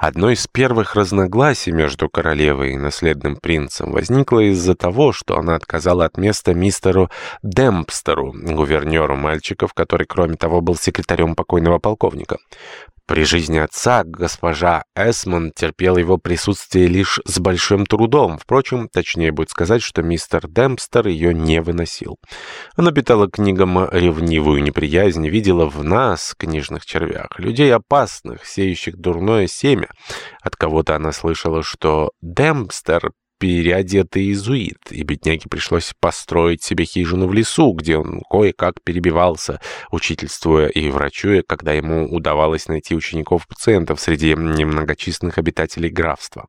Одно из первых разногласий между королевой и наследным принцем возникло из-за того, что она отказала от места мистеру Демпстеру, гувернеру мальчиков, который, кроме того, был секретарем покойного полковника. При жизни отца госпожа Эсмон терпела его присутствие лишь с большим трудом. Впрочем, точнее будет сказать, что мистер Демпстер ее не выносил. Она питала книгам ревнивую неприязнь, видела в нас, книжных червях, людей опасных, сеющих дурное семя. От кого-то она слышала, что Демпстер переодетый иезуит, и бедняге пришлось построить себе хижину в лесу, где он кое-как перебивался, учительствуя и врачуя, когда ему удавалось найти учеников-пациентов среди немногочисленных обитателей графства.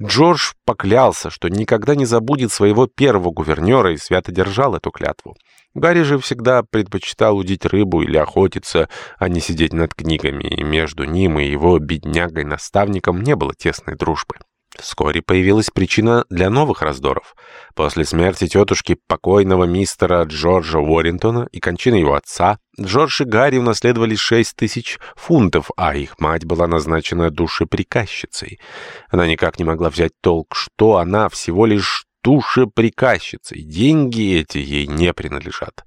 Джордж поклялся, что никогда не забудет своего первого гувернера и свято держал эту клятву. Гарри же всегда предпочитал удить рыбу или охотиться, а не сидеть над книгами, и между ним и его беднягой-наставником не было тесной дружбы. Вскоре появилась причина для новых раздоров. После смерти тетушки покойного мистера Джорджа Уоррентона и кончины его отца, Джордж и Гарри унаследовали шесть тысяч фунтов, а их мать была назначена душеприказчицей. Она никак не могла взять толк, что она всего лишь душеприказчицей. Деньги эти ей не принадлежат.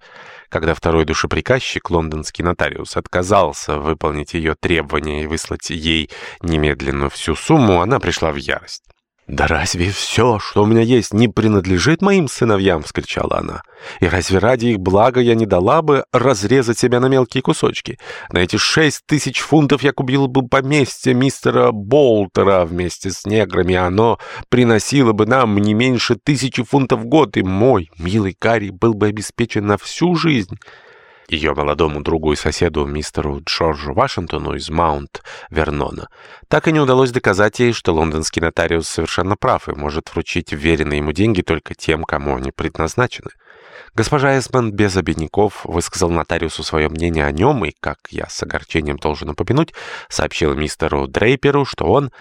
Когда второй душеприказчик, лондонский нотариус, отказался выполнить ее требования и выслать ей немедленно всю сумму, она пришла в ярость. «Да разве все, что у меня есть, не принадлежит моим сыновьям?» — вскричала она. «И разве ради их блага я не дала бы разрезать себя на мелкие кусочки? На эти шесть тысяч фунтов я купила бы поместье мистера Болтера вместе с неграми, оно приносило бы нам не меньше тысячи фунтов в год, и мой милый Карри был бы обеспечен на всю жизнь». Ее молодому другу и соседу мистеру Джорджу Вашингтону из Маунт-Вернона так и не удалось доказать ей, что лондонский нотариус совершенно прав и может вручить вверенные ему деньги только тем, кому они предназначены. Госпожа Эсман без обедняков высказал нотариусу свое мнение о нем и, как я с огорчением должен упомянуть, сообщил мистеру Дрейперу, что он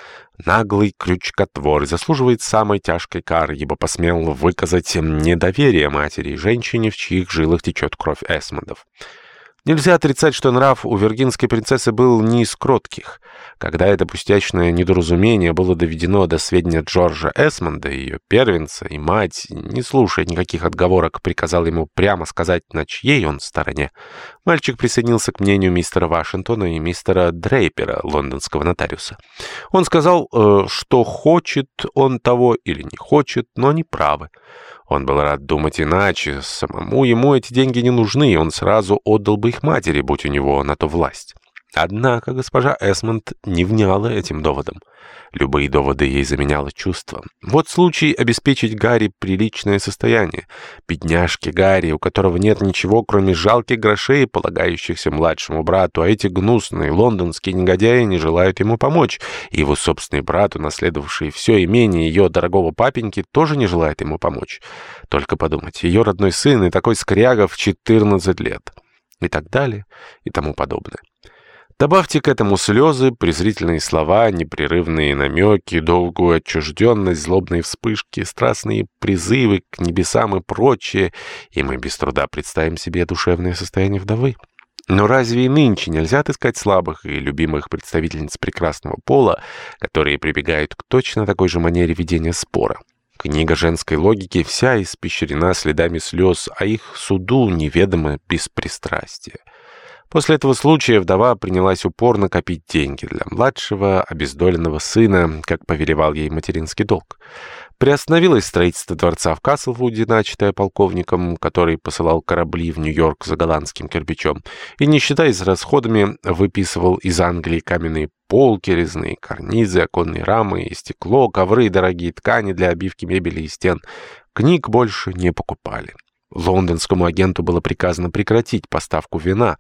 наглый крючкотвор и заслуживает самой тяжкой кары, ибо посмел выказать недоверие матери и женщине, в чьих жилах течет кровь Эсмондов. Нельзя отрицать, что нрав у виргинской принцессы был не из кротких. Когда это пустячное недоразумение было доведено до сведения Джорджа Эсмонда, ее первенца, и мать, не слушая никаких отговорок, приказал ему прямо сказать, на чьей он стороне, мальчик присоединился к мнению мистера Вашингтона и мистера Дрейпера, лондонского нотариуса. Он сказал, э, что хочет он того или не хочет, но они правы. Он был рад думать иначе. Самому ему эти деньги не нужны, и он сразу отдал бы их матери, будь у него на то власть. Однако госпожа Эсмонд не вняла этим доводом. Любые доводы ей заменяло чувство. Вот случай обеспечить Гарри приличное состояние. Бедняжки Гарри, у которого нет ничего, кроме жалких грошей, полагающихся младшему брату, а эти гнусные лондонские негодяи не желают ему помочь. И его собственный брат, унаследовавший все имение ее дорогого папеньки, тоже не желает ему помочь. Только подумать, ее родной сын и такой скряга в 14 лет. И так далее, и тому подобное. Добавьте к этому слезы, презрительные слова, непрерывные намеки, долгую отчужденность, злобные вспышки, страстные призывы к небесам и прочее, и мы без труда представим себе душевное состояние вдовы. Но разве и нынче нельзя отыскать слабых и любимых представительниц прекрасного пола, которые прибегают к точно такой же манере ведения спора? Книга женской логики вся испещрена следами слез, а их суду неведомо беспристрастие. После этого случая вдова принялась упорно копить деньги для младшего, обездоленного сына, как повелевал ей материнский долг. Приостановилось строительство дворца в Каслвуде, начатое полковником, который посылал корабли в Нью-Йорк за голландским кирпичом, и, не считаясь расходами, выписывал из Англии каменные полки, резные карнизы, оконные рамы и стекло, ковры и дорогие ткани для обивки мебели и стен. Книг больше не покупали. Лондонскому агенту было приказано прекратить поставку вина.